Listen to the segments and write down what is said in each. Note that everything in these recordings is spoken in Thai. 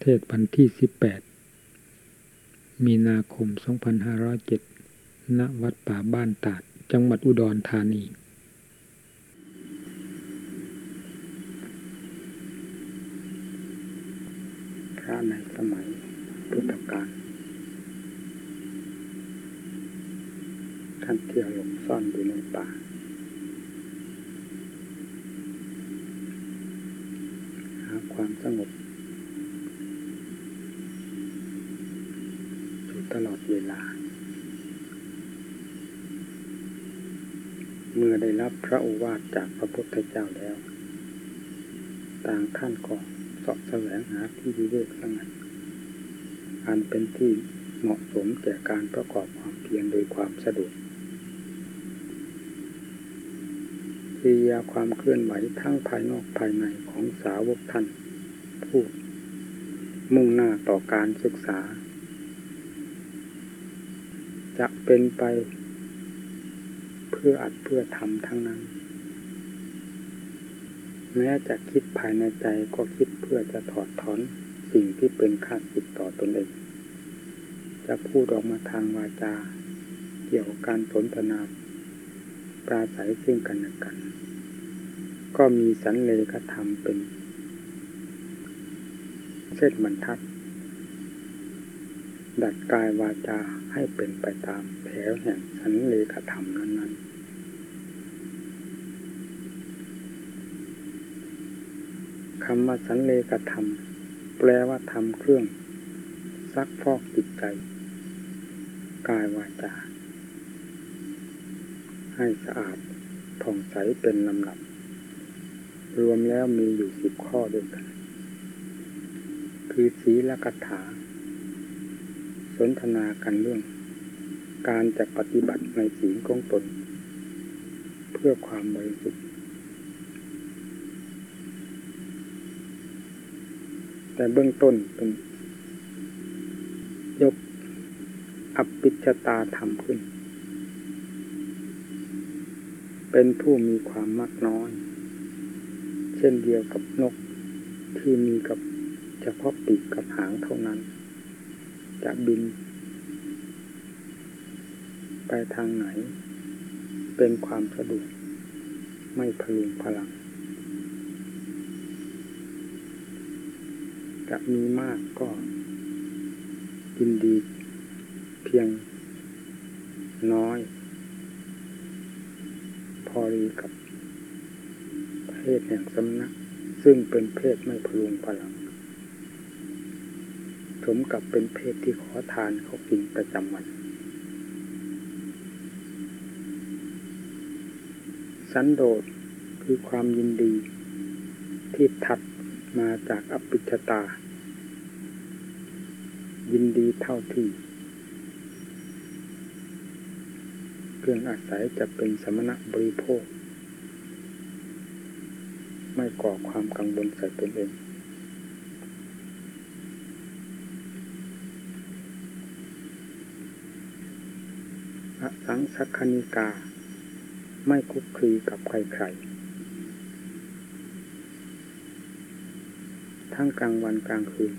เทศวันที่ 18 มีนาคม 2507 ณ วัดป่าบ้านตาด จังหวัดอุดรธานี พระในสมัยพุทธกาลท่านเที่ยวหลบซ่อนอยู่ในป่า หาความสงบอยู่ตลอดเวลา เมื่อได้รับพระโอวาทจาก พุทธเจ้าแล้ว ต่างท่านก็เสาะแสวงหาที่วิเวกสงัดอันเป็นที่เหมาะสมแก่การประกอบความเพียรโดยความสะดวกกิริยาความเคลื่อนไหวทั้งภายนอกภายในของสาวกท่านผู้มุ่งหน้าต่อการศึกษา จะเป็นไปเพื่ออัดเพื่อทำทั้งนั้น แม้จะคิดภายในใจก็คิดเพื่อจะถอดถอนสิ่งที่เป็นข้าศึกต่อตนเอง จะพูดออกมาทางวาจา เกี่ยวกับการสนทนาปราศัยซึ่งกันและกัน ก็มีสันเลขธรรมเป็นเส้นบรรทัด ดัดกายวาจาให้เป็นไปตามแผวแห่งสันเลขธรรมนั้นๆ คำว่าสันเลกธรรม แปลว่าทำเครื่อง ซักฟอกจิตใจ กายวาจา ให้สะอาดผ่องใสเป็นลำดับ รวมแล้วมีอยู่สิบข้อด้วยกัน คือสีและกถา สนทนากันเรื่อง การจะปฏิบัติในศีลของตน เพื่อความบริสุทธิ์ แต่เบื้องต้นเป็น ยกอภิชตาธรรมขึ้น เป็นผู้มีความมากน้อย เช่นเดียวกับนกที่มีกับเฉพาะปีกกับหางเท่านั้น จะบิน ไปทางไหน เป็นความสะดวกไม่พลุงพลัง จะมีมากก็ยินดีเพียงน้อย พอดีกับเพศแห่งสำนัก ซึ่งเป็นเพศไม่พลุงพลัง สมกับเป็นเพศที่ขอทานเขากินประจำวัน สันโดษคือความยินดีที่ถัด มาจากอภิชตา ยินดีเท่าที่เครื่องอาศัยจะเป็นสมณะบริโภค ไม่ก่อความกังวลใส่ตนเองอสังสักคณิกา ไม่คุกคีกับใครๆ ทั้งกลางวันกลางคืน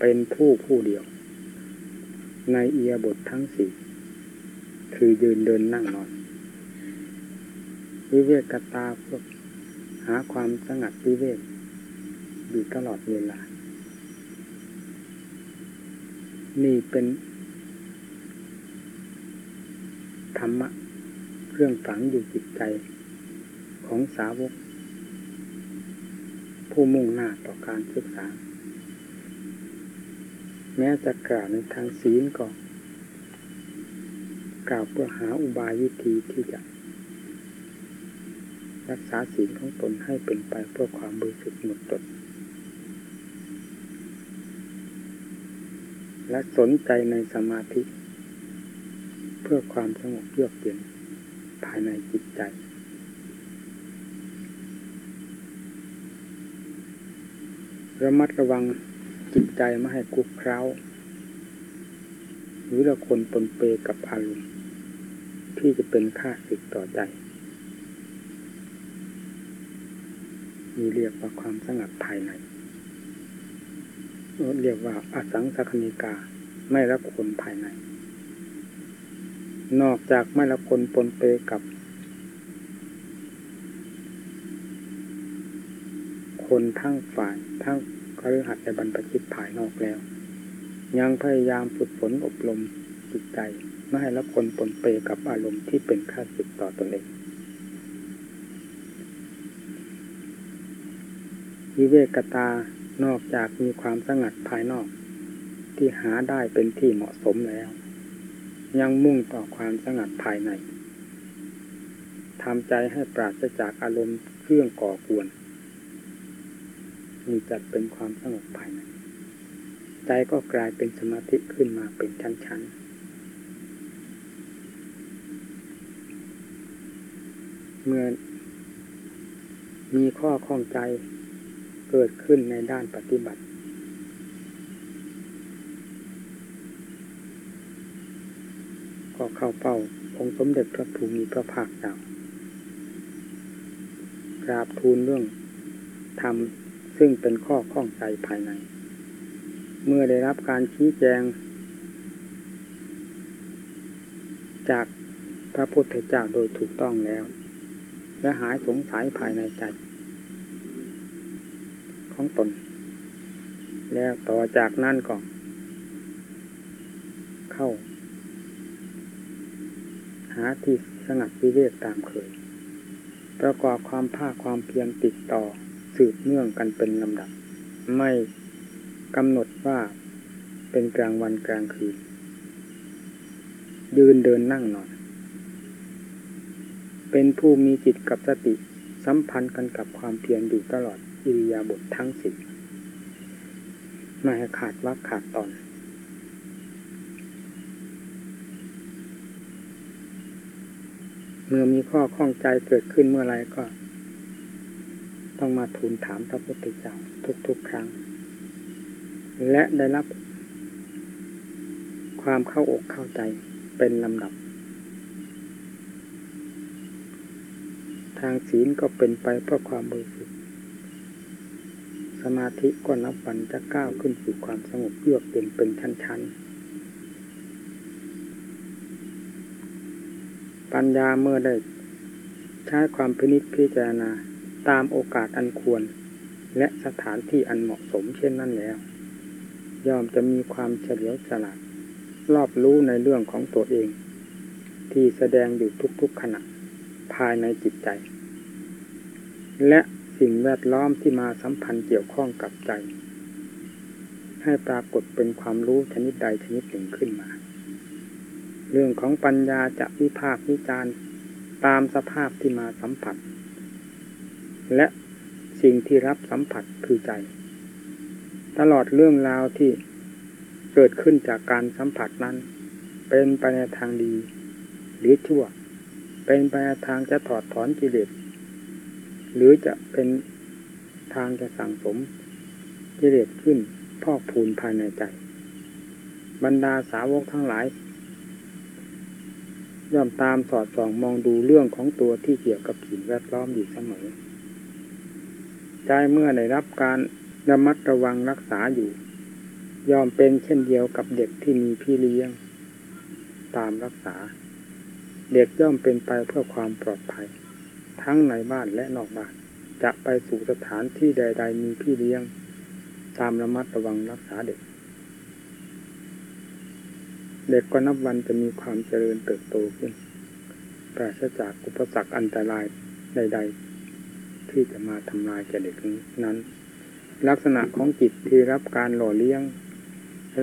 เป็นผู้ผู้เดียว ในเอียบททั้งสี่คือยืนเดินนั่งนอน วิเวกกตาพวกหาความสงัดวิเวกอยู่ตลอดเวลา นี่เป็นธรรมะเครื่องฝังอยู่จิตใจ ของสาวก ผู้มุ่งหน้าต่อการศึกษา แม้จะกล่าวในทางศีลก็กล่าวเพื่อหาอุบายวิธีที่จะ รักษาศีลของตนให้เป็นไปเพื่อความบริสุทธิ์หมดจดและสนใจในสมาธิ เพื่อความสงบเยือกเย็นภายในจิตใจ ระมัดระวังจิตใจไม่ให้คุกเคล้า หรือละคนปนเปกับอารมณ์ที่จะเป็นค่าศึกต่อใจมีเรียกว่าความสงัดภายในเรียกว่าอสังสคณิกาไม่ละคนภายใน นอกจากไม่ละคนปนเปกับ คนทั้งฝ่ายทั้งคฤหัสถ์และบรรพชิตภายนอกแล้ว ยังพยายามฝึกฝนอบรมจิตใจไม่ให้ละคนปนเปกับอารมณ์ที่เป็นข้าศึกต่อตนเองวิเวกตานอกจากมีความสงัดภายนอก ที่หาได้เป็นที่เหมาะสมแล้ว ยังมุ่งต่อความสงัดภายในทำใจให้ปราศจากอารมณ์เครื่องก่อกวน มีจัดเป็นความสงบภายในใจก็กลายเป็นสมาธิขึ้นมาเป็นชั้นๆเมื่อมีข้อข้องใจเกิดขึ้นในด้านปฏิบัติ ก็เข้าเป้าองค์สมเด็จพระภูมิพระภาคเจ้ากราบทูลเรื่องทำ ซึ่งเป็นข้อข้องใจภายใน เมื่อได้รับการชี้แจง จากพระพุทธเจ้าโดยถูกต้องแล้ว และหายสงสัยภายในใจ ของตน แล้วต่อจากนั้นก็เข้า หาที่สงัดวิเวกตามเคย ประกอบความภาคความเพียรติดต่อ สืบเนื่องกันเป็นลำดับ ไม่กำหนดว่าเป็นกลางวันกลางคืน ยืนเดินนั่งนอน เป็นผู้มีจิตกับสติสัมพันธ์กันกับความเพียรอยู่ตลอดอิริยาบถททั้งสิบไม่ขาดวักขาดตอน เมื่อมีข้อข้องใจเกิดขึ้นเมื่อไรก็ ต้องมาทูลถามพระพุทธเจ้าทุกๆครั้ง และได้รับ ความเข้าอกเข้าใจเป็นลำดับ ทางศีลก็เป็นไปเพื่อความบริสุทธิ์สมาธิก็นับวันจะก้าวขึ้นสู่ความสงบเยือกเย็นเป็นชั้นๆ ปัญญาเมื่อได้ใช้ความพินิจพิจารณา ตามโอกาสอันควร และสถานที่อันเหมาะสมเช่นนั้นแล้ว ยอมจะมีความเฉลียวฉลาดรอบรู้ในเรื่องของตัวเอง ที่แสดงอยู่ทุกๆขณะภายในจิตใจ และสิ่งแวดล้อมที่มาสัมพันธ์เกี่ยวข้องกับใจ ให้ปรากฏเป็นความรู้ชนิดใดชนิดหนึ่งขึ้นมา เรื่องของปัญญาจะวิพากษ์วิจารณ์ตามสภาพที่มาสัมผัส และสิ่งที่รับสัมผัสคือใจ ตลอดเรื่องราวที่เกิดขึ้นจากการสัมผัสนั้น เป็นไปในทางดี หรือชั่ว เป็นไปในทางจะถอดถอนกิเลสหรือจะเป็นทางจะสั่งสมกิเลสขึ้นพอกพูนภายในใจ บรรดาสาวกทั้งหลายย่อมตามสอดส่องมองดูเรื่องของตัวที่เกี่ยวกับสิ่งแวดล้อมอยู่เสมอ ใจเมื่อได้รับการระมัดระวังรักษาอยู่ ยอมเป็นเช่นเดียวกับเด็กที่มีพี่เลี้ยง ตามรักษา เด็กย่อมเป็นไปเพื่อความปลอดภัย ทั้งในบ้านและนอกบ้าน จะไปสู่สถานที่ใด ๆ มีพี่เลี้ยง ตามระมัดระวังรักษาเด็ก เด็กก็นับวันจะมีความเจริญเติบโตขึ้นปราศจากอุปสรรคอันตรายใด ๆ ที่จะมาทำลายแก่เด็กนั้น ลักษณะของจิตที่รับการหล่อเลี้ยง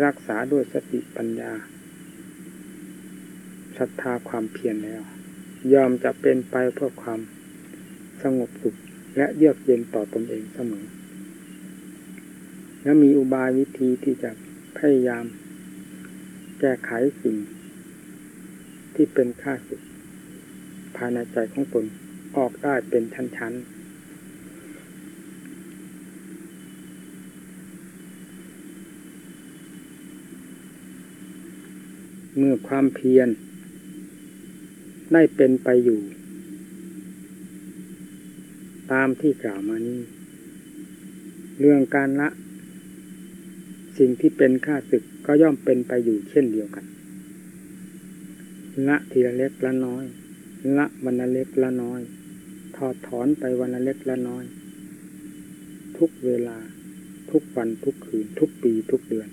รักษาด้วยสติปัญญาศรัทธาความเพียรแล้ว ยอมจะเป็นไปเพื่อความสงบสุขและเยือกเย็นต่อตนเองเสมอ และมีอุบายวิธีที่จะพยายาม แก้ไขสิ่ง ที่เป็นค่าสุขภายในใจของตนออกได้เป็นชั้นๆ เมื่อความเพียร ได้เป็นไปอยู่ ตามที่กล่าวมานี้ เรื่องการละ สิ่งที่เป็นค่าศึกก็ย่อมเป็นไปอยู่เช่นเดียวกัน ละทีละเล็กละน้อย ละวันละเล็กละน้อย ถอดถอนไปวันละเล็กละน้อย ทุกเวลาทุกวันทุกคืนทุกปีทุกเดือน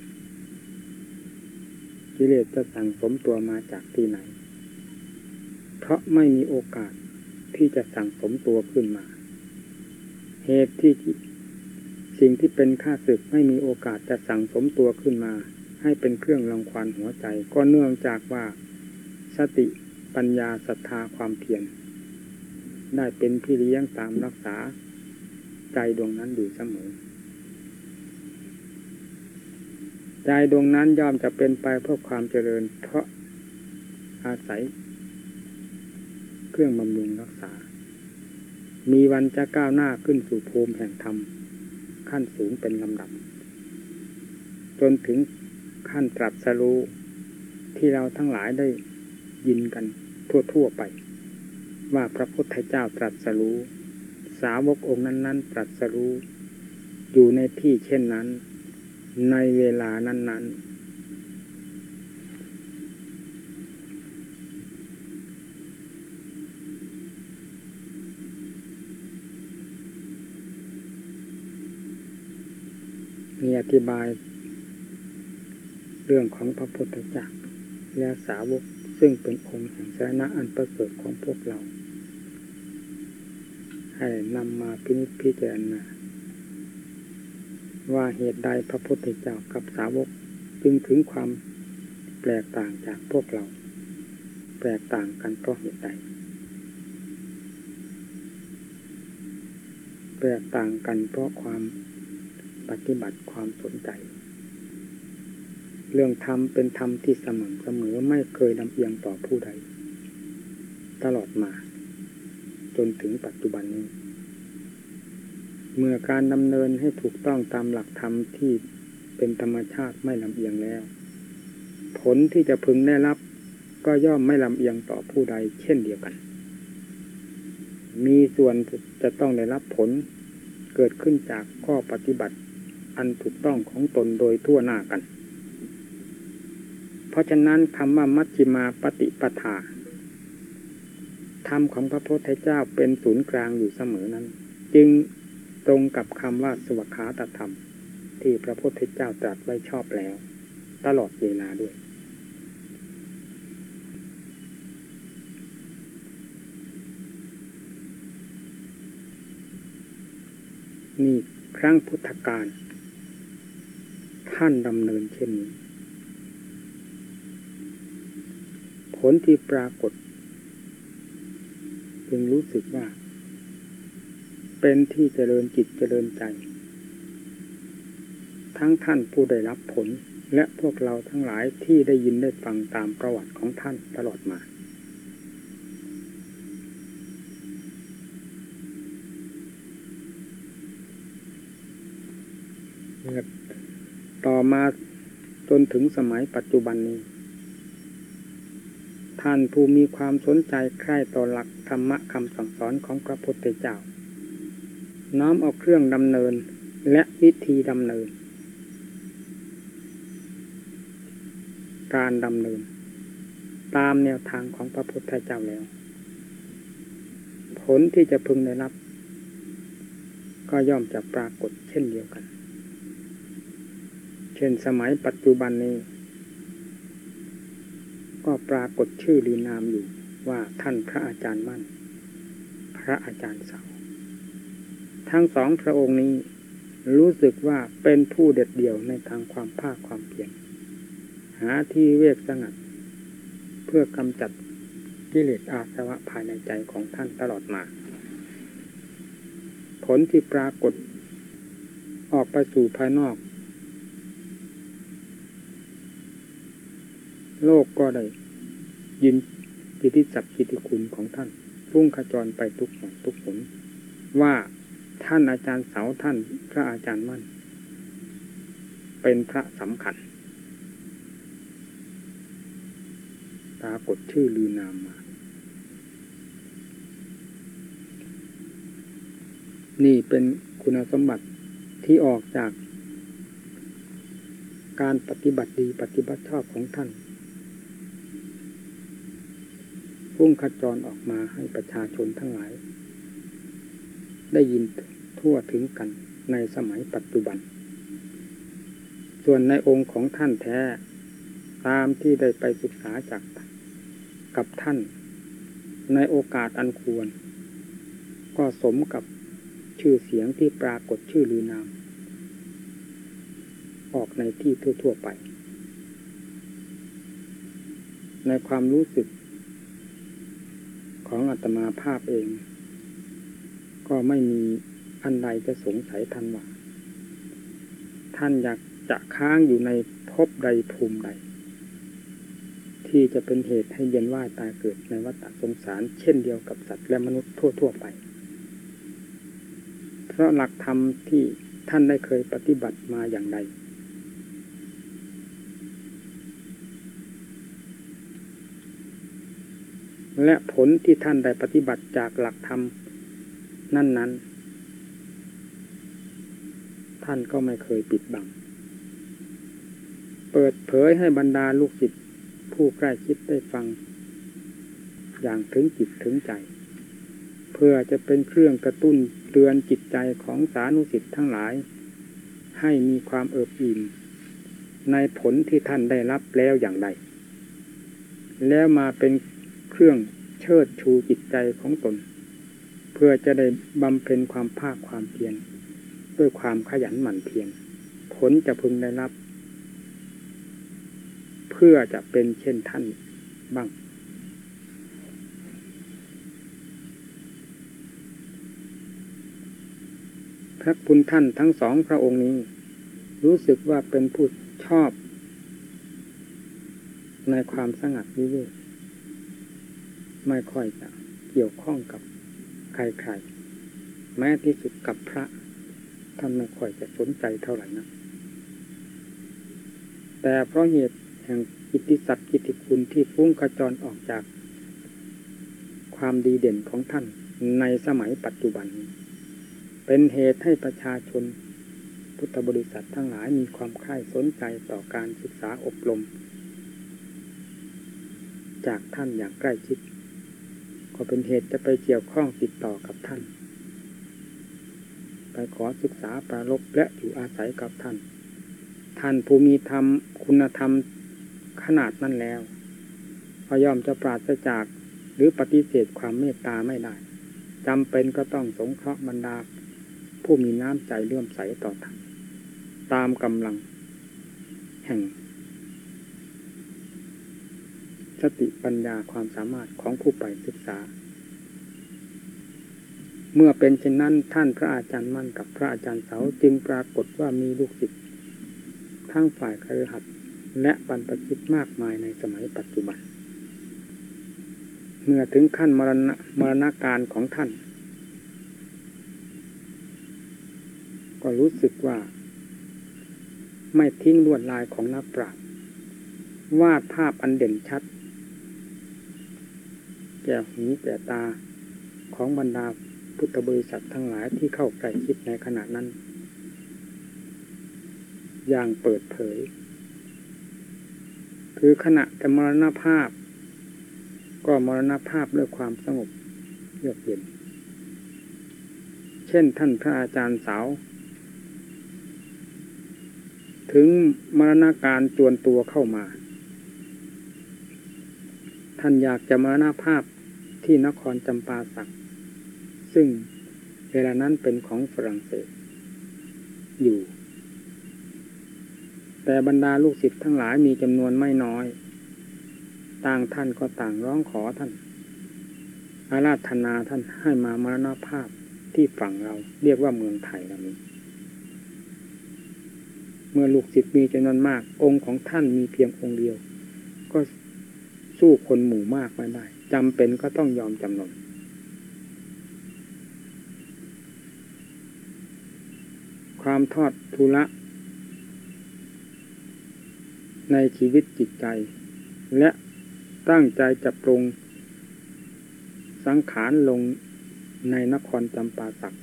กิเลสจะสั่งสมตัวมาจากที่ไหน เพราะไม่มีโอกาสที่จะสั่งสมตัวขึ้นมา เหตุที่สิ่งที่เป็นข้าศึกไม่มีโอกาสจะสั่งสมตัวขึ้นมา ให้เป็นเครื่องรังควานหัวใจ ก็เนื่องจากว่า สติปัญญาศรัทธาความเพียรได้เป็นพี่เลี้ยงตามรักษา ใจดวงนั้นอยู่เสมอ ใจดวงนั้นย่อมจะเป็นไปเพื่อความเจริญ เพราะอาศัย เครื่องบำรุงรักษา มีวันจะก้าวหน้าขึ้นสู่ภูมิแห่งธรรม ขั้นสูงเป็นลำดับ จนถึงขั้นตรัสรู้ที่เราทั้งหลายได้ยินกันทั่วๆไป ว่าพระพุทธเจ้าตรัสรู้ สาวกองค์นั้น ๆ ตรัสรู้ อยู่ในที่เช่นนั้น ในเวลานั้น ๆ มีอธิบายเรื่องของพระพุทธเจ้าและสาวกซึ่งเป็นองค์แห่งสาระอันประเสริฐของพวกเรา ให้นำมาพินิจพิจารณา ว่าเหตุใดพระพุทธเจ้ากับสาวกจึงถึงความแปลกต่างจากพวกเรา แปลกต่างกันเพราะเหตุใดแปลกต่างกันเพราะความปฏิบัติความสนใจ เรื่องธรรมเป็นธรรมที่สม่ำเสมอไม่เคยลำเอียงต่อผู้ใด ตลอดมา จนถึงปัจจุบันนี้ เมื่อการดำเนินให้ถูกต้องตามหลักธรรมที่เป็นธรรมชาติไม่ลำเอียงแล้ว ผลที่จะพึงได้รับ ก็ย่อมไม่ลำเอียงต่อผู้ใดเช่นเดียวกัน มีส่วนจะต้องได้รับผลเกิดขึ้นจากข้อปฏิบัติอันถูกต้องของตนโดยทั่วหน้ากัน เพราะฉะนั้นคำว่ามัชฌิมาปฏิปทาธรรมของพระพุทธเจ้าเป็นศูนย์กลางอยู่เสมอนั้น จึง ตรงกับคำว่าสวขาตธรรม ที่พระพุทธเจ้าตรัสไว้ชอบแล้ว ตลอดเวลาด้วย นี่ครั้งพุทธกาลท่านดำเนินเช่นนี้ ผลที่ปรากฏ จึงรู้สึกว่า เป็นที่เจริญจิตเจริญใจ ทั้งท่านผู้ได้รับผลและพวกเราทั้งหลายที่ได้ยินได้ฟังตามประวัติของท่านตลอดมา ต่อมาจนถึงสมัยปัจจุบันนี้ ท่านผู้มีความสนใจใคร่ต่อหลักธรรมะคำสั่งสอนของพระพุทธเจ้า น้อมเอาเครื่องดำเนิน และวิธีดำเนิน การดำเนิน ตามแนวทางของพระพุทธเจ้าแล้ว ผลที่จะพึงได้รับ ก็ย่อมจะปรากฏเช่นเดียวกัน เช่นสมัยปัจจุบันนี้ ก็ปรากฏชื่อหรือนามอยู่ว่าท่านพระอาจารย์มั่น พระอาจารย์สาว ทั้งสองพระองค์นี้ รู้สึกว่าเป็นผู้เด็ดเดี่ยวในทางความภาคความเพียรหาที่เวกสงัด เพื่อกำจัดกิเลสอาสวะภายในใจของท่านตลอดมา ผลที่ปรากฏ ออกไปสู่ภายนอก โลกก็ได้ยินกิติศักดิ์กิติคุณของท่านพุ่งขจรไปทุกแห่งทุกหนว่า ท่านอาจารย์เสาท่านพระอาจารย์มั่น เป็นพระสำคัญปรากฏชื่อลือนามมา นี่เป็นคุณสมบัติที่ออกจากการปฏิบัติดีปฏิบัติชอบของท่านพุ่งขจรออกมาให้ประชาชนทั้งหลาย ได้ยินทั่วถึงกันในสมัยปัจจุบัน ส่วนในองค์ของท่านแท้ ตามที่ได้ไปศึกษาจากกับท่าน ในโอกาสอันควร ก็สมกับชื่อเสียงที่ปรากฏชื่อลือนาม ออกในที่ทั่ว ๆ ไป ในความรู้สึกของอาตมาภาพเอง ก็ไม่มีอันใดจะสงสัยท่านว่าท่านอยากจะค้างอยู่ในภพใดภูมิใด ที่จะเป็นเหตุให้เย็นว่าตายเกิดในวัฏสงสาร เช่นเดียวกับสัตว์และมนุษย์ทั่ว ๆ ไป เพราะหลักธรรมที่ท่านได้เคยปฏิบัติมาอย่างใดและผลที่ท่านได้ปฏิบัติจากหลักธรรม นั่นนั้น ท่านก็ไม่เคยปิดบัง เปิดเผยให้บรรดาลูกศิษย์ผู้ใกล้ชิดได้ฟัง อย่างถึงจิตถึงใจ เพื่อจะเป็นเครื่องกระตุ้นเตือนจิตใจของสานุสิทธิ์ทั้งหลาย ให้มีความเอิบอิ่มในผลที่ท่านได้รับแล้วอย่างไรแล้วมาเป็นเครื่องเชิดชูจิตใจของตน เพื่อจะได้บำเพ็ญความภาคความเพียรด้วยความขยันหมั่นเพียรผลจะพึงได้รับ เพื่อจะเป็นเช่นท่านบ้างพระคุณท่านทั้งสองพระองค์นี้ รู้สึกว่าเป็นผู้ชอบ ในความสงัดวิเวกไม่ค่อยจะเกี่ยวข้องกับ ใครๆ แม้ที่สุดกับพระ ท่านไม่ค่อยจะสนใจเท่าไหร่นะ แต่เพราะเหตุแห่งกิติศัพท์กิติคุณที่ฟุ้งกระจรออกจาก ความดีเด่นของท่านในสมัยปัจจุบัน เป็นเหตุให้ประชาชน พุทธบริษัททั้งหลายมีความใคร่สนใจต่อการศึกษาอบรม จากท่านอย่างใกล้ชิด ก็เป็นเหตุจะไปเกี่ยวข้องติดต่อกับท่าน ไปขอศึกษาปรารบและอยู่อาศัยกับท่าน ท่านผู้มีธรรมคุณธรรมขนาดนั้นแล้วพยอมจะปราศจากหรือปฏิเสธความเมตตาไม่ได้จำเป็นก็ต้องสงเคราะห์บรรดา ผู้มีน้ำใจเลื่อมใสต่อธรรมตามกำลัง แห่ง สติปัญญาความสามารถของผู้ไปศึกษา เมื่อเป็นเช่นนั้นท่านพระอาจารย์มั่นกับพระอาจารย์เสาจึงปรากฏว่ามีลูกศิษย์ทั้งฝ่ายครหัดและบรรพชิตมากมายในสมัยปัจจุบัน เมื่อถึงขั้นมรณะมรณาการของท่าน ก็รู้สึกว่าไม่ทิ้งลวดลายของนักปราชญ์วาดภาพอันเด่นชัด แก่หูแก่ตาของบรรดาพุทธบริษัททั้งหลายที่เข้าใกล้ชิดในขณะนั้น อย่างเปิดเผย คือขณะแต่มรณภาพ ก็มรณภาพด้วยความสงบเยือกเย็น เช่นท่านพระอาจารย์สาว ถึงมรณาการจวนตัวเข้ามา ท่านอยากจะมรณภาพ ที่นครจำปาสัก ซึ่งเวลานั้นเป็นของฝรั่งเศส อยู่ แต่บรรดาลูกศิษย์ทั้งหลายมีจำนวนไม่น้อย ต่างท่านก็ต่างร้องขอท่าน อาราธนาท่านให้มามรณภาพที่ฝั่งเราเรียกว่าเมืองไทยเรานี้เมื่อลูกศิษย์มีจำนวนมาก องค์ของท่านมีเพียงองค์เดียว ก็สู้คนหมู่มากไม่ได้ จำเป็นก็ต้องยอมจำนนความทอดทุละในชีวิตจิตใจ และตั้งใจจะปรงสังขารลงในนครจำปาสัก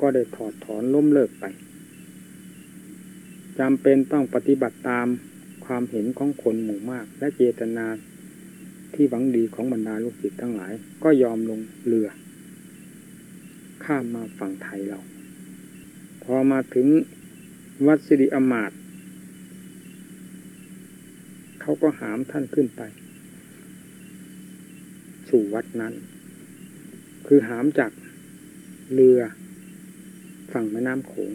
ก็ได้ถอดถอนล้มเลิกไปจำเป็นต้องปฏิบัติตามความเห็นของคนหมู่มาก และเจตนา ที่หวังดีของบรรดาลูกศิษย์ทั้งหลาย ก็ยอมลงเรือ ข้ามมาฝั่งไทยเรา พอมาถึงวัดสิริอมาตเขาก็หามท่านขึ้นไป สู่วัดนั้น คือหามจากเรือฝั่งแม่น้ำโขง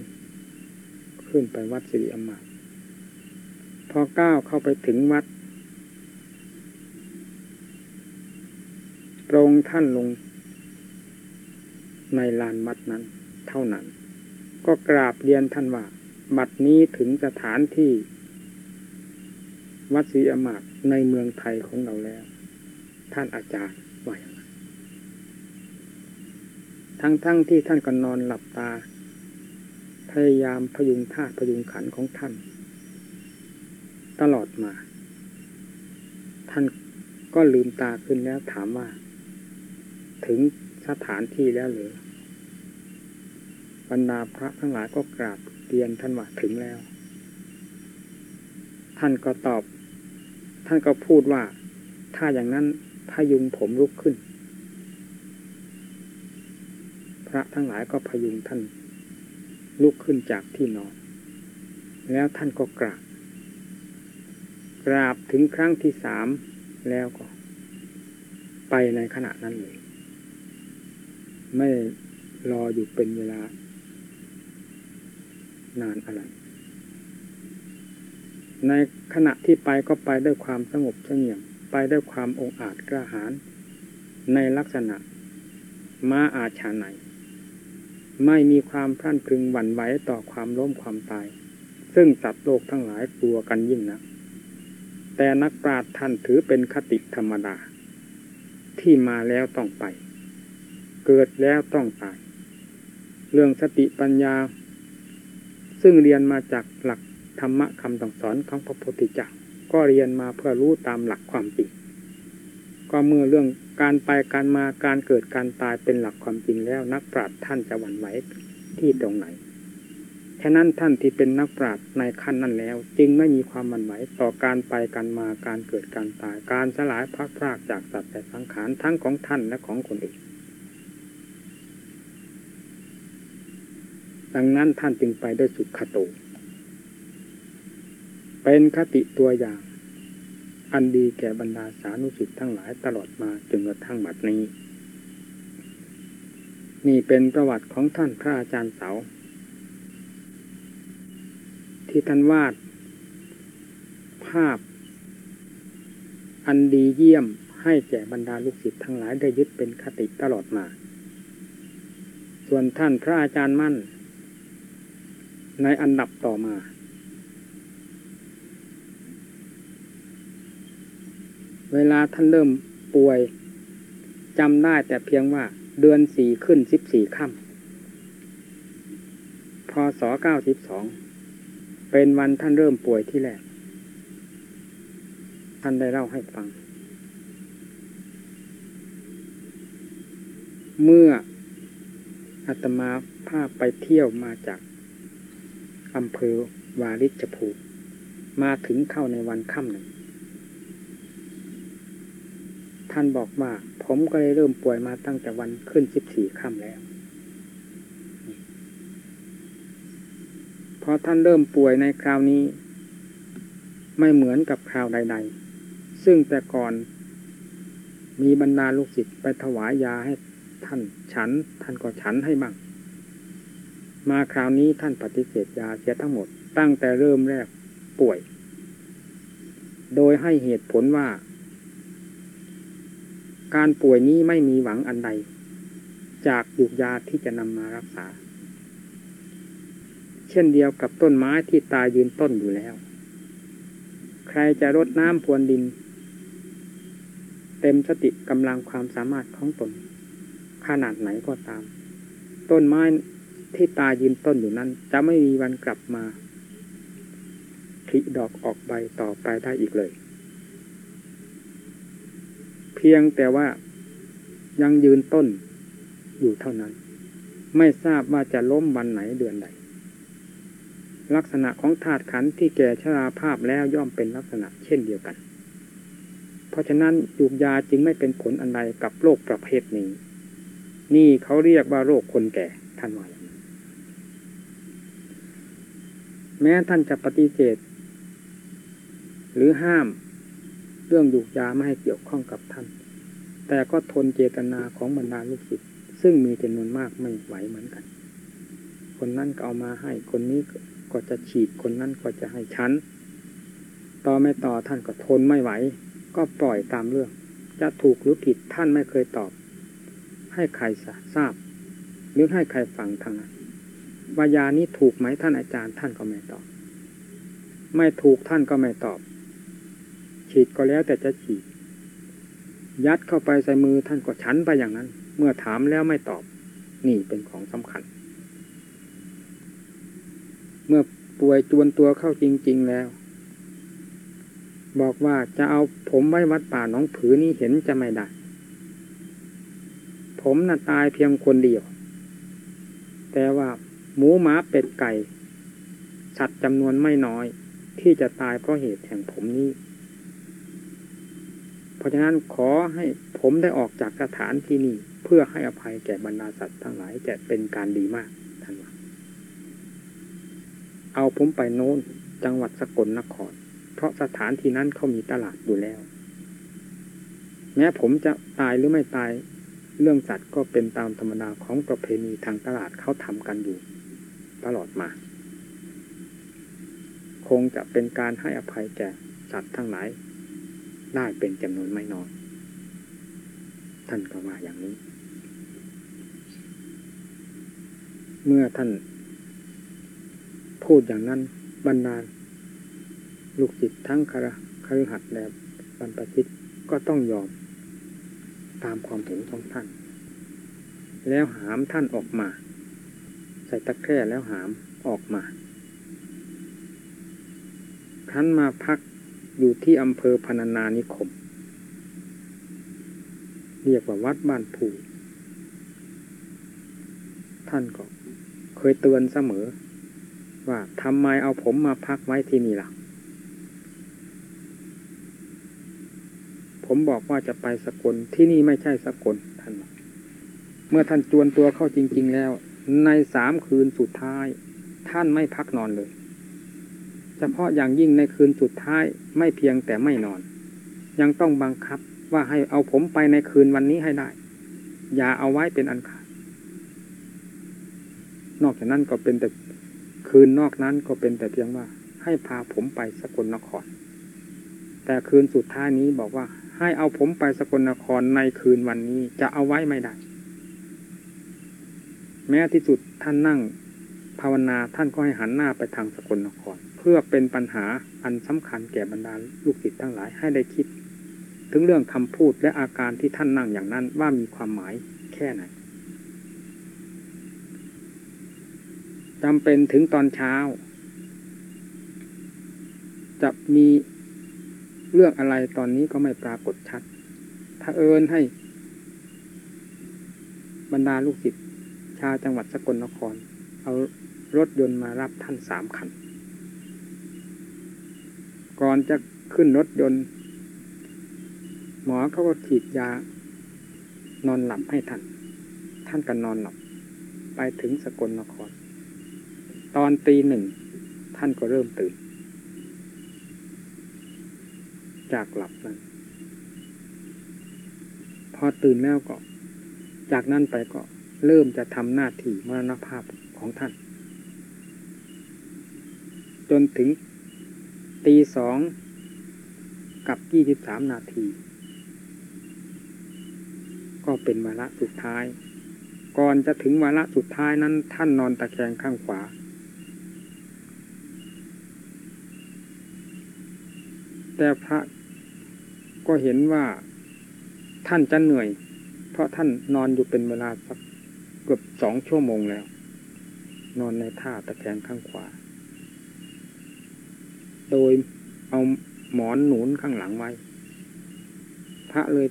ขึ้นไปวัดสิริอมาตพอก้าวเข้าไปถึงวัด ตรงท่านลง ในลานวัดนั้น เท่านั้น ก็กราบเรียนท่านว่าบัดนี้ถึงสถานที่ วัดศรีอมาตในเมืองไทยของเราแล้ว ท่านอาจารย์ว่าอย่างนั้นทั้งๆทที่ท่านก็นอนหลับตา พยายามพยุงท่าพยุงขันของท่าน ตลอดมา ท่านก็ลืมตาขึ้นแล้วถามว่า ถึงสถานที่แล้วหรือบรรดาพระทั้งหลายก็กราบเรียนท่านว่าถึงแล้ว ท่านก็ตอบ ท่านก็พูดว่า ถ้าอย่างนั้นพยุงผมลุกขึ้น พระทั้งหลายก็พยุงท่านลุกขึ้นจากที่นอน แล้วท่านก็กราบ กราบถึงครั้งที่สามแล้วก็ ไปในขณะนั้นเลย ไม่รออยู่เป็นเวลา นานอะไร ในขณะที่ไปก็ไปด้วยความสงบเสงี่ยม ไปด้วยความองอาจกระหาร ในลักษณะมาอาชาไหน ไม่มีความพรั่นพรึงหวั่นไหวต่อความล้มความตาย ซึ่งสัตว์โลกทั้งหลายกลัวกันยิ่งนะแต่นักปราชญ์ท่านถือเป็นคติธรรมดา ที่มาแล้วต้องไป เกิดแล้วต้องตาย เรื่องสติปัญญา ซึ่งเรียนมาจากหลักธรรมะคำสั่งสอนของพระพุทธเจ้าก็เรียนมาเพื่อรู้ตามหลักความจริงก็เมื่อเรื่องการไปการมาการเกิดการตายเป็นหลักความจริงแล้วนักปราชญ์ท่านจะหวั่นไหวที่ตรงไหนฉะนั้นท่านที่เป็นนักปราชญ์ในขั้นนั้นแล้ว จึงไม่มีความหวั่นไหวต่อการไปการมาการเกิดการตาย การสลายพักพรากจากสัตว์แต่สังขารทั้งของท่านและของคนอื่น ดังนั้นท่านจึงไปได้สุขโต เป็นคติตัวอย่าง อันดีแก่บรรดาสานุสิทธ์ทั้งหลายตลอดมาจนกระทั่งบัดนี้ นี่เป็นประวัติของท่านพระอาจารย์เสา ที่ท่านวาด ภาพ อันดีเยี่ยมให้แก่บรรดาลูกศิษย์ทั้งหลายได้ยึดเป็นคติตลอดมา ส่วนท่านพระอาจารย์มั่น ในอันดับต่อมา เวลาท่านเริ่มป่วยจำได้แต่เพียงว่าเดือนสี่ขึ้นสิบสี่ค่ำพศเก้าสิบสองเป็นวันท่านเริ่มป่วยที่แรก ท่านได้เล่าให้ฟัง เมื่ออาตมาภาพไปเที่ยวมาจาก อำเภอวาริชภูมิมาถึงเข้าในวันค่ำหนึ่ง ท่านบอกว่า ผมก็เลยเริ่มป่วยมาตั้งแต่วันขึ้นสิบสี่ค่ำแล้วพอท่านเริ่มป่วยในคราวนี้ ไม่เหมือนกับคราวใดๆ ซึ่งแต่ก่อนมีบรรดาลูกศิษย์ไปถวายยาให้ท่านฉัน ท่านก็ฉันให้บ้าง มาคราวนี้ท่านปฏิเสธยาเสียทั้งหมด ตั้งแต่เริ่มแรกป่วย โดยให้เหตุผลว่า การป่วยนี้ไม่มีหวังอันใด จากยุกยาที่จะนำมารักษา เช่นเดียวกับต้นไม้ที่ตายยืนต้นอยู่แล้ว ใครจะรดน้ำพรวนดิน เต็มสติกำลังความสามารถของตน ขนาดไหนก็ตาม ต้นไม้ ที่ตายืนต้นอยู่นั้น จะไม่มีวันกลับมาผลิดอกออกใบต่อไปได้อีกเลย เพียงแต่ว่ายังยืนต้นอยู่เท่านั้น ไม่ทราบว่าจะล้มวันไหนเดือนใด ลักษณะของธาตุขันธ์ที่แก่ชราภาพแล้วย่อมเป็นลักษณะเช่นเดียวกัน เพราะฉะนั้นยูกยาจึงไม่เป็นผลอันใดกับโรคประเภทนี้ นี่เขาเรียกว่าโรคคนแก่ท่านว่าอย่างนี้ แม้ท่านจะปฏิเสธ หรือห้ามเรื่องยูกยาไม่ให้เกี่ยวข้องกับท่าน แต่ก็ทนเจตนาของบรรดาลูกศิษย์ซึ่งมีจำนวนมากไม่ไหวเหมือนกัน คนนั้นก็เอามาให้ คนนี้ก็จะฉีด คนนั้นก็จะให้ชั้นต่อไม่ต่อท่านก็ทนไม่ไหว ก็ปล่อยตามเรื่อง จะถูกหรือผิดท่านไม่เคยตอบ ให้ใครทราบ หรือให้ใครฟังทางนั้น วายานี้ถูกไหมท่านอาจารย์ท่านก็ไม่ตอบ ไม่ถูกท่านก็ไม่ตอบ ฉีดก็แล้วแต่จะฉีด ยัดเข้าไปใส่มือท่านก็ชันไปอย่างนั้น เมื่อถามแล้วไม่ตอบ นี่เป็นของสำคัญ เมื่อป่วยจวนตัวเข้าจริง ๆแล้ว บอกว่าจะเอาผมไว้วัดป่าหนองผือนี่เห็นจะไม่ได้ ผมน่ะตายเพียงคนเดียว แต่ว่า หมูหมาเป็ดไก่ สัตว์จำนวนไม่น้อย ที่จะตายเพราะเหตุแห่งผมนี้ เพราะฉะนั้นขอให้ผมได้ออกจากสถานที่นี้เพื่อให้อภัยแก่บรรดาสัตว์ทั้งหลายจะเป็นการดีมากท่านว่าเอาผมไปโน้นจังหวัดสกลนคร เพราะสถานที่นั้นเขามีตลาดอยู่แล้ว แม้ผมจะตายหรือไม่ตาย เรื่องสัตว์ก็เป็นตามธรรมดาของประเพณีทางตลาดเขาทำกันอยู่ ตลอดมา คงจะเป็นการให้อภัยแก่สัตว์ทั้งหลาย ได้เป็นจำนวนไม่น้อยท่านก็ว่าอย่างนี้ เมื่อท่าน พูดอย่างนั้นบรรดาลูกศิษย์ทั้งคารคฤหัสถ์และบรรพชิตก็ต้องยอม ตามความเห็นของท่าน แล้วหามท่านออกมา ใส่ตะแคร่แล้วหามออกมาท่านมาพักอยู่ที่อำเภอพนานานิคม เรียกว่าวัดบ้านผูท่านก็เคยเตือนเสมอ ว่าทำไมเอาผมมาพักไว้ที่นี่ล่ะ ผมบอกว่าจะไปสกลที่นี่ไม่ใช่สกลท่าน เมื่อท่านจวนตัวเข้าจริง ๆ แล้ว ในสามคืนสุดท้าย ท่านไม่พักนอนเลย เฉพาะอย่างยิ่งในคืนสุดท้ายไม่เพียงแต่ไม่นอน ยังต้องบังคับว่าให้เอาผมไปในคืนวันนี้ให้ได้ อย่าเอาไว้เป็นอันขาดนอกจากนั้นก็เป็นแต่คืนนอกนั้นก็เป็นแต่เพียงว่า ให้พาผมไปสกลนคร แต่คืนสุดท้ายนี้บอกว่า ให้เอาผมไปสกลนครในคืนวันนี้จะเอาไว้ไม่ได้ แม้ที่สุดท่านนั่งภาวนาท่านก็ให้หันหน้าไปทางสกลนคร เพื่อเป็นปัญหาอันสำคัญแก่บรรดาลูกศิษย์ทั้งหลายให้ได้คิด ถึงเรื่องคำพูดและอาการที่ท่านนั่งอย่างนั้นว่ามีความหมายแค่ไหนจำเป็นถึงตอนเช้า จะมีเรื่องอะไรตอนนี้ก็ไม่ปรากฏชัด ถ้าเอิญให้บรรดาลูกศิษย์ ชาวจังหวัดสกลนคร เอารถยนต์มารับท่านสามคัน ก่อนจะขึ้นรถยนต์ หมอเขาก็ฉีดยานอนหลับให้ท่าน ท่านก็นอนหลับ ไปถึงสกลนคร ตอนตีหนึ่ง ท่านก็เริ่มตื่น จากหลับนั้น พอตื่นแล้วก็ จากนั้นไปก็ เริ่มจะทำหน้าที่มรณภาพของท่าน จนถึงตีสองกับยี่สิบสามนาที ก็เป็นวาระสุดท้าย ก่อนจะถึงวาระสุดท้ายนั้น ท่านนอนตะแคงข้างขวา แต่พระก็เห็นว่าท่านจะเหนื่อย เพราะท่านนอนอยู่เป็นเวลาสัก เกือบสองชั่วโมงแล้ว นอนในท่าตะแคงข้างขวา โดยเอาหมอนหนุนข้างหลังไว้ พระเลย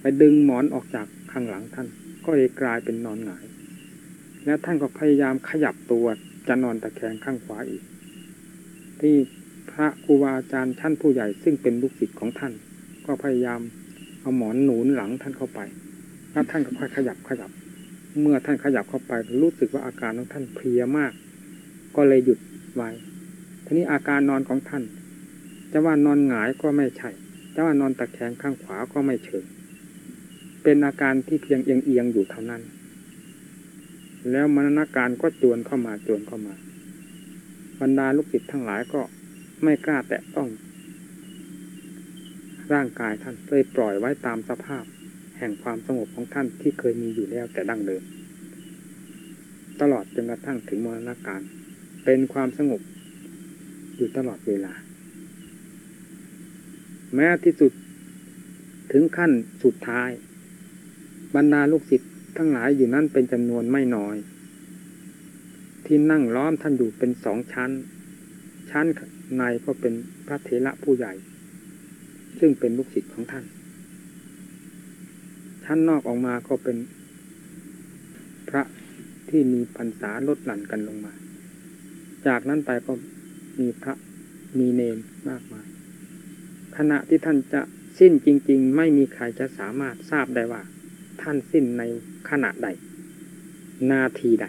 ไปดึงหมอนออกจากข้างหลังท่าน ก็เลยกลายเป็นนอนหงาย แล้วท่านก็พยายามขยับตัวจะนอนตะแคงข้างขวาอีก ที่พระครูบาอาจารย์ชั้นผู้ใหญ่ซึ่งเป็นลูกศิษย์ของท่าน ก็พยายามเอาหมอนหนุนหลังท่านเข้าไป แล้วท่านก็ค่อยขยับขยับ เมื่อท่านขยับเข้าไปรู้สึกว่าอาการของท่านเพลียมาก ก็เลยหยุดไว้ทีนี้อาการนอนของท่าน จะว่านอนหงายก็ไม่ใช่จะว่านอนตะแคงข้างขวาก็ไม่เชิงเป็นอาการที่เพียงเอียงเอียงอยู่เท่านั้น แล้วมรณาการก็จวนเข้ามาจวนเข้ามาบรรดาลูกศิษย์ทั้งหลายก็ไม่กล้าแตะต้อง ร่างกายท่านเลยปล่อยไว้ตามสภาพ แห่งความสงบของท่านที่เคยมีอยู่แล้วแต่ดั้งเดิม ตลอดจนกระทั่งถึงมรณาการ เป็นความสงบอยู่ตลอดเวลา แม้ที่สุดถึงขั้นสุดท้าย บรรดาลูกศิษย์ทั้งหลายอยู่นั่นเป็นจำนวนไม่น้อย ที่นั่งล้อมท่านอยู่เป็นสองชั้น ชั้นในก็เป็นพระเถระผู้ใหญ่ ซึ่งเป็นลูกศิษย์ของท่าน ชั้นนอกออกมาก็เป็น พระที่มีพรรษาลดหลั่นกันลงมา จากนั้นไปก็มีพระมีเนนมากมาย ขณะที่ท่านจะสิ้นจริง ๆ ไม่มีใครจะสามารถทราบได้ว่า ท่านสิ้นในขณะใด นาทีใด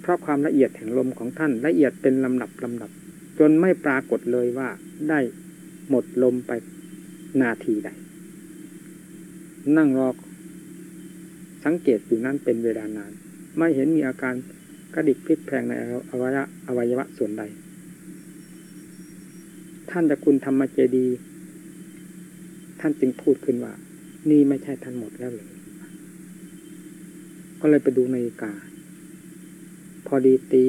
เพราะความละเอียดแห่งลมของท่านละเอียดเป็นลำดับลำดับ จนไม่ปรากฏเลยว่าได้หมดลมไปนาทีใด นั่งรอสังเกตอยู่นั้นเป็นเวลานาน ไม่เห็นมีอาการกระดิกพลิกแพงในอวัยวะอวัยวะส่วนใด ท่านจะคุณธรรมเจดี ท่านจึงพูดขึ้นว่า นี่ไม่ใช่ท่านหมดแล้วเลยก็เลยไปดูนาฬิกา พอดีตี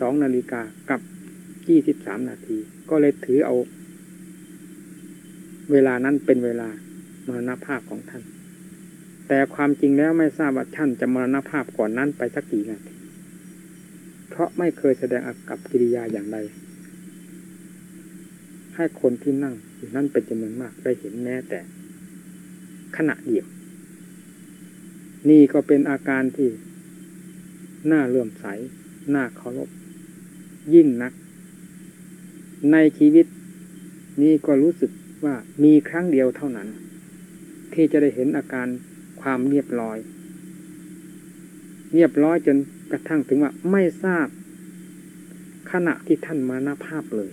สองนาฬิกากับยี่สิบสามนาที ก็เลยถือเอา เวลานั้นเป็นเวลา มรณภาพของท่าน แต่ความจริงแล้วไม่ทราบว่าท่านจะมรณภาพก่อนนั้นไปสักกี่นาทีเพราะไม่เคยแสดงอากับกิริยาอย่างใดให้คนที่นั่งอยู่นั่นเป็นจำนวนมากได้เห็นแม้แต่ ขณะเดียว นี่ก็เป็นอาการที่น่าเลื่อมใสน่าเคารพยิ่งนัก ในชีวิต นี้ก็รู้สึกว่ามีครั้งเดียวเท่านั้น ที่จะได้เห็นอาการความเรียบร้อย เรียบร้อยจนกระทั่งถึงว่าไม่ทราบ ขณะที่ท่านมานาภาพเลย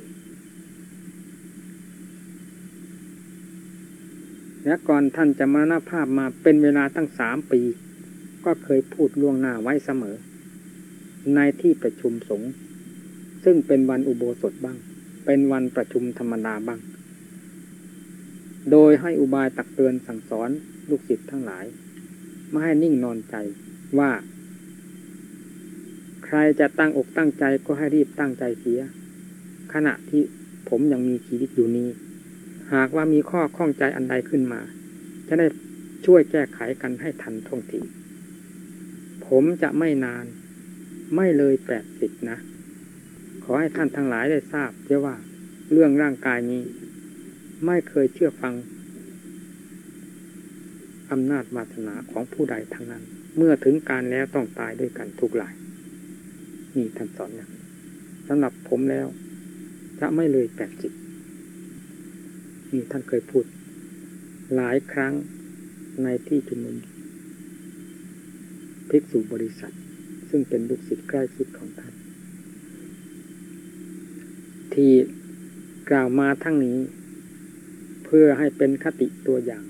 และก่อนท่านจะมานาภาพมาเป็นเวลาตั้งสามปี ก็เคยพูดล่วงหน้าไว้เสมอ ในที่ประชุมสงฆ์ซึ่งเป็นวันอุโบสถบ้าง เป็นวันประชุมธรรมดาบ้าง โดยให้อุบายตักเตือนสั่งสอนลูกศิษย์ทั้งหลาย ไม่ให้นิ่งนอนใจว่า ใครจะตั้งอกตั้งใจก็ให้รีบตั้งใจเสีย ขณะที่ผมยังมีชีวิตอยู่นี้ หากว่ามีข้อข้องใจอันใดขึ้นมา จะได้ช่วยแก้ไขกันให้ทันท่วงทีผมจะไม่นานไม่เลยแปดสิบนะ ขอให้ท่านทั้งหลายได้ทราบเสียว่าเรื่องร่างกายนี้ ไม่เคยเชื่อฟังอำนาจวาสนาของผู้ใดทั้งนั้น เมื่อถึงการแล้วต้องตายด้วยกันทุกหลาย นี่ท่านสอนอย่างสำหรับผมแล้ว จะไม่เลยแปดสิบนี่ท่านเคยพูด หลายครั้งในที่ชุมนุมภิกษุบริษัท ซึ่งเป็นลูกศิษย์ใกล้ชิดของท่าน ที่กล่าวมาทั้งนี้ เพื่อให้เป็นคติตัวอย่าง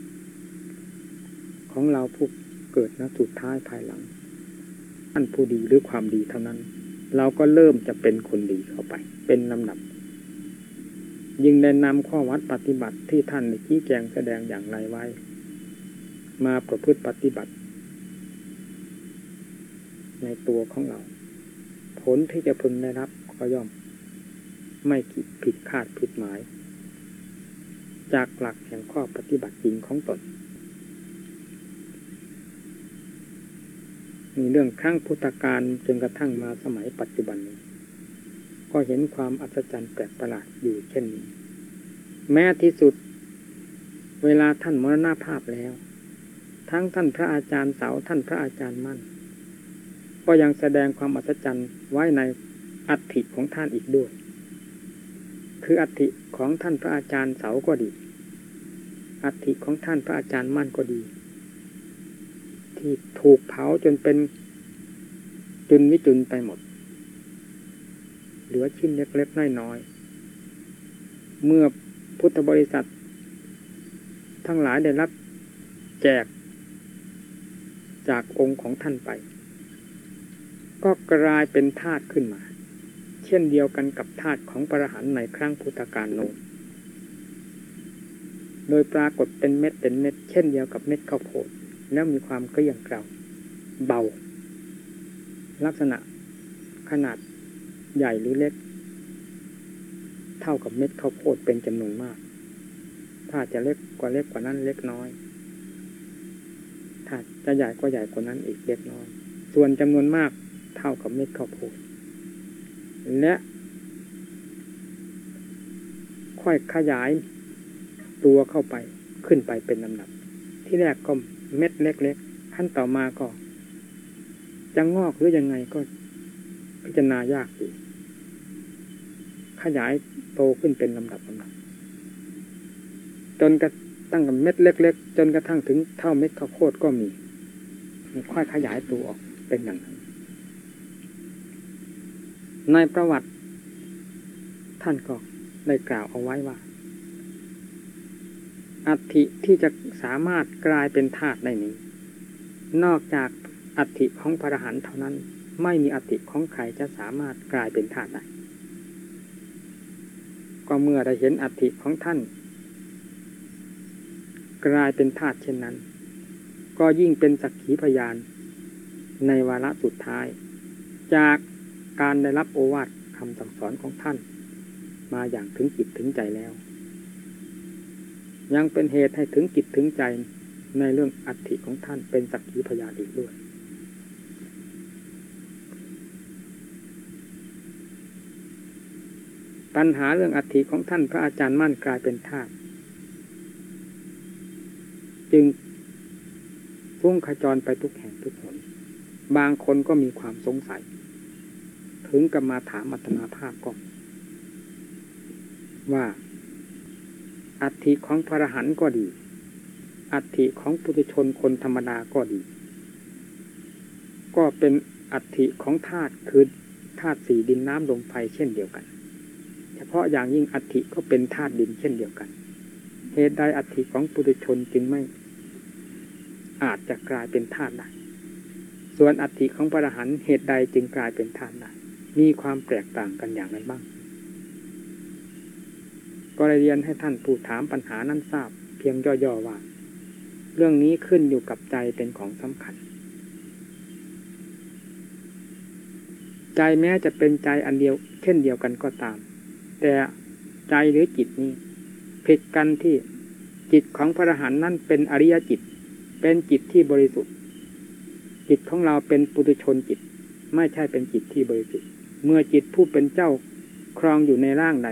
ของเราผู้เกิดนะสุดท้ายภายหลังท่านผู้ดีหรือความดีเท่านั้น เราก็เริ่มจะเป็นคนดีเข้าไป เป็นลำดับยิ่งได้นำข้อวัดปฏิบัติที่ท่านในชี้แจงแสดงอย่างไรไว้ มาประพฤติปฏิบัติ ในตัวของเรา ผลที่จะพึงได้รับก็ย่อม ไม่คิดผิดคาดผิดหมาย จากหลักแห่งข้อปฏิบัติจริงของตนมีเรื่องครั้งพุทธการจนกระทั่งมาสมัยปัจจุบันนี้ ก็เห็นความอัศจรรย์แปลกประหลาดอยู่เช่นนี้ แม้ที่สุด เวลาท่านมรณาภาพแล้ว ทั้งท่านพระอาจารย์เสาท่านพระอาจารย์มั่น ก็ยังแสดงความอัศจรรย์ไว้ในอัฐิของท่านอีกด้วย คืออัฐิของท่านพระอาจารย์เสาก็ดี อัฐิของท่านพระอาจารย์มั่นก็ดี ที่ถูกเผาจนเป็นจุนวิจุนไปหมด เหลือชิ้นเล็กๆน้อยๆเมื่อพุทธบริษัท ทั้งหลายได้รับแจกจากองค์ของท่านไป ก็กลายเป็นธาตุขึ้นมา เช่นเดียวกันกับธาตุของปรหันในครั้งพุทธกาลโน้น โดยปรากฏเป็นเม็ดเป็นเม็ด เช่นเดียวกับเม็ดข้าวโพดแล้วมีความเกลี้ยงเกลาเบา ลักษณะขนาดใหญ่หรือเล็ก เท่ากับเม็ดข้าวโพดเป็นจำนวนมาก ถ้าจะเล็กกว่าเล็กกว่านั้นเล็กน้อย ถ้าจะใหญ่ก็ใหญ่กว่านั้นอีกเล็กน้อย ส่วนจำนวนมากเท่ากับเม็ดข้าวโพดและค่อยขยาย ตัวเข้าไปขึ้นไปเป็นลำดับ ที่แรกก็เม็ดเล็กๆขั้นต่อมาก็ จะงอกหรือยังไงก็พิจารณายากอยู่ขยายโตขึ้นเป็นลำดับลำดับจนกระตั้งกับเม็ดเล็ก ๆ จนกระทั่งถึงเท่าเม็ดข้าวโพดก็มีค่อยขยายตัวออกเป็นอย่างนั้น ในประวัติ ท่านก็ได้กล่าวเอาไว้ว่า อัฐิที่จะสามารถกลายเป็นธาตุได้นี้ นอกจากอัฐิของพระรหันเท่านั้น ไม่มีอัฐิของใครจะสามารถกลายเป็นธาตุได้ก็เมื่อได้เห็นอัฐิของท่าน กลายเป็นธาตุเช่นนั้น ก็ยิ่งเป็นสักขีพยาน ในวาระสุดท้าย จากการได้รับโอวาทคำสั่งสอนของท่าน มาอย่างถึงจิตถึงใจแล้ว ยังเป็นเหตุให้ถึงจิตถึงใจในเรื่องอัฐิของท่านเป็นสักขีพยานอีกด้วย ปัญหาเรื่องอัฐิของท่านพระอาจารย์มั่นกลายเป็นธาตุจึงฟุ้งขจรไปทุกแห่งทุกหนบางคนก็มีความสงสัย ถึงกับมาถามอัตมาภาพก็ว่า อัฐิของพระอรหันตก็ดี อัฐิของปุถุชนคนธรรมดาก็ดี ก็เป็นอัฐิของธาตุคือธาตุสี่ดินน้ำลมไฟเช่นเดียวกัน เฉพาะอย่างยิ่งอัฐิก็เป็นธาตุดินเช่นเดียวกัน เหตุใดอัฐิของปุถุชนจึงไม่ อาจจะกลายเป็นธาตุได้ส่วนอัฐิของพระอรหันต์เหตุใดจึงกลายเป็นธาตุได้มีความแตกต่างกันอย่างไรบ้าง ก็เลยเรียนให้ท่านผู้ถามปัญหานั้นทราบ เพียงย่อๆว่า เรื่องนี้ขึ้นอยู่กับใจเป็นของสำคัญ ใจแม้จะเป็นใจอันเดียว เช่นเดียวกันก็ตาม แต่ใจหรือจิตนี้ผิดกันที่จิตของพระอรหันต์นั่นเป็นอริยจิต เป็นจิตที่บริสุทธิ์ จิตของเราเป็นปุถุชนจิต ไม่ใช่เป็นจิตที่บริสุทธิ์ เมื่อจิตผู้เป็นเจ้าครองอยู่ในร่างใด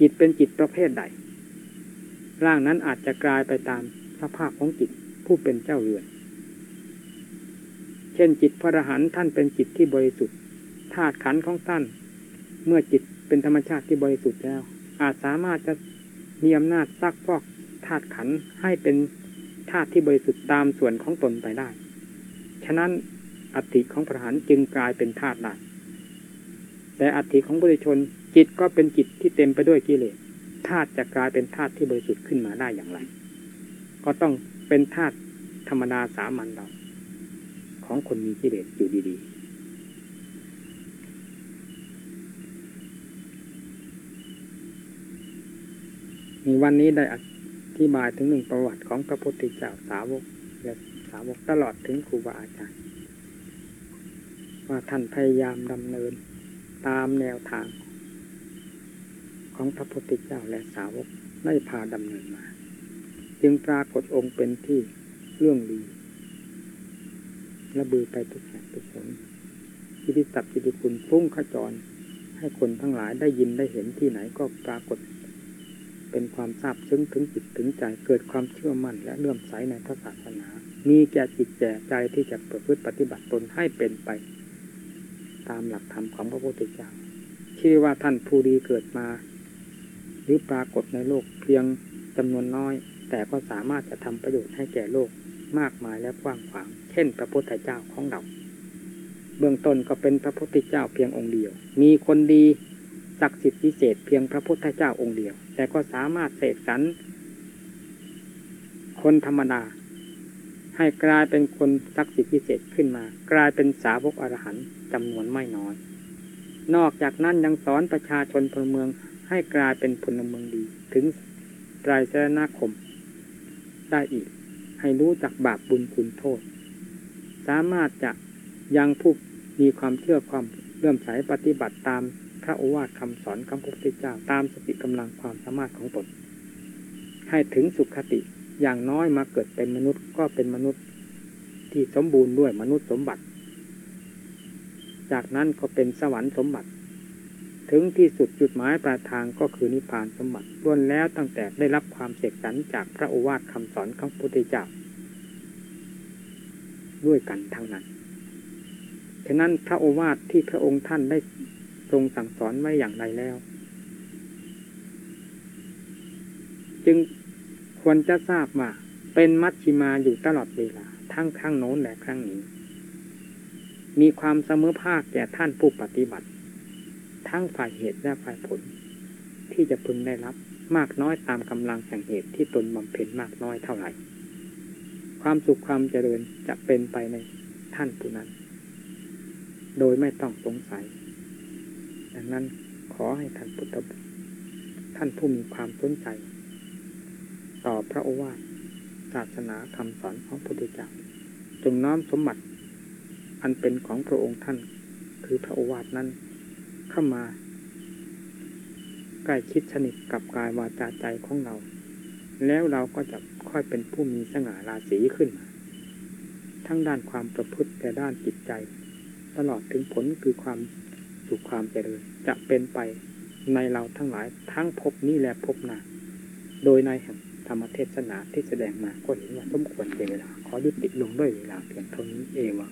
จิตเป็นจิตประเภทใด ร่างนั้นอาจจะกลายไปตามสภาพของจิตผู้เป็นเจ้าเรือน เช่นจิตพระอรหันต์ท่านเป็นจิตที่บริสุทธิ์ธาตุขันธ์ของท่าน เมื่อจิตเป็นธรรมชาติที่บริสุทธิ์แล้ว อาจสามารถจะมีอำนาจซักฟอกธาตุขันธ์ให้เป็นธาตุที่บริสุทธิ์ตามส่วนของตนไปได้ ฉะนั้นอัติของพระหันจึงกลายเป็นธาตุได้แต่อัติของบุตรชน จิตก็เป็นจิตที่เต็มไปด้วยกิเลสธาตุจะกลายเป็นธาตุที่บริสุทธิ์ขึ้นมาได้อย่างไร ก็ต้องเป็นธาตุธรรมดาสามัญเรา ของคนมีกิเลสอยู่ดีๆมีวันนี้ได้อธิบายถึงหนึ่งประวัติของพระพุทธเจ้าสาวกและสาวกตลอดถึงครูบาอาจารย์ ว่าท่านพยายามดำเนินตามแนวทาง ของพระพุทธเจ้าและสาวกได้พาดำเนินมา จึงปรากฏองค์เป็นที่เรื่องดีระบือไปทุกแห่งทุกคนกิติศัพท์กิติคุณพุ่งขจร ให้คนทั้งหลายได้ยินได้เห็นที่ไหนก็ปรากฏ เป็นความทราบซึ้งถึงจิตถึงใจเกิดความเชื่อมั่นและเลื่อมใสในพระศาสนา มีแก่จิตแก่ใจที่จะประพฤติปฏิบัติตนให้เป็นไป ตามหลักธรรมของพระพุทธเจ้าที่ว่าท่านผู้ดีเกิดมา หรือปรากฏในโลกเพียงจำนวนน้อย แต่ก็สามารถจะทำประโยชน์ให้แก่โลกมากมายและกว้างขวาง เช่น พระพุทธเจ้าของเรา เบื้องต้นก็เป็นพระพุทธเจ้าเพียงองค์เดียว มีคนดีศักดิ์สิทธิ์พิเศษเพียงพระพุทธเจ้าองค์เดียว แต่ก็สามารถเสกสรรคนธรรมดาให้กลายเป็นคนศักดิ์สิทธิ์พิเศษขึ้นมา กลายเป็นสาวกอรหันต์จำนวนไม่น้อย นอกจากนั้นยังสอนประชาชนพลเมือง ให้กลายเป็นพลเมืองดี ถึงไตรสรณคม ได้อีก ให้รู้จักบาปบุญคุณโทษ สามารถจะยังผู้มีความเชื่อความเลื่อมใสปฏิบัติตามพระโอวาทคำสอนคำพุทธเจ้าตามสติกำลังความสามารถของตนให้ถึงสุขติอย่างน้อยมาเกิดเป็นมนุษย์ก็เป็นมนุษย์ที่สมบูรณ์ด้วยมนุษย์สมบัติ จากนั้นก็เป็นสวรรค์สมบัติ ถึงที่สุดจุดหมายปลายทางก็คือนิพพานสมบัติล้วนแล้วตั้งแต่ได้รับความเสกสรรจากพระโอวาทคำสอนของพระพุทธเจ้าด้วยกันทั้งนั้น ฉะนั้นพระโอวาทที่พระองค์ท่านได้ทรงสั่งสอนไว้อย่างไรแล้ว จึงควรจะทราบว่าเป็นมัชชิมาอยู่ตลอดเวลา ทั้งครั้งโน้นและครั้งนี้ มีความเสมอภาคแก่ท่านผู้ปฏิบัติ ทั้งฝ่ายเหตุและฝ่ายผล ที่จะพึงได้รับมากน้อยตามกำลังแห่งเหตุที่ตนบำเพ็ญมากน้อยเท่าไหร่ ความสุขความเจริญจะเป็นไปในท่านผู้นั้น โดยไม่ต้องสงสัย ดังนั้นขอให้ท่านพุทธบุตรท่านผู้มีความสนใจ ต่อพระโอวาทศาสนาคำสอนของพระพุทธเจ้าจงน้อมสมบัติ อันเป็นของพระองค์ท่าน คือพระโอวาทนั้น เข้ามา ใกล้คิดสนิทกับกายวาจาใจของเรา แล้วเราก็จะค่อยเป็นผู้มีสง่าราศีขึ้นมา ทั้งด้านความประพฤติแต่ด้านจิตใจ ตลอดถึงผลคือความสุขความเจริญจะเป็นไปในเราทั้งหลายทั้งภพนี้และภพหน้าโดยในแห่งธรรมเทศนาที่แสดงมาก็เห็นว่าสมควรเป็นเวลา ขอยุติลงด้วยเวลาเพียงเท่านี้เองวะ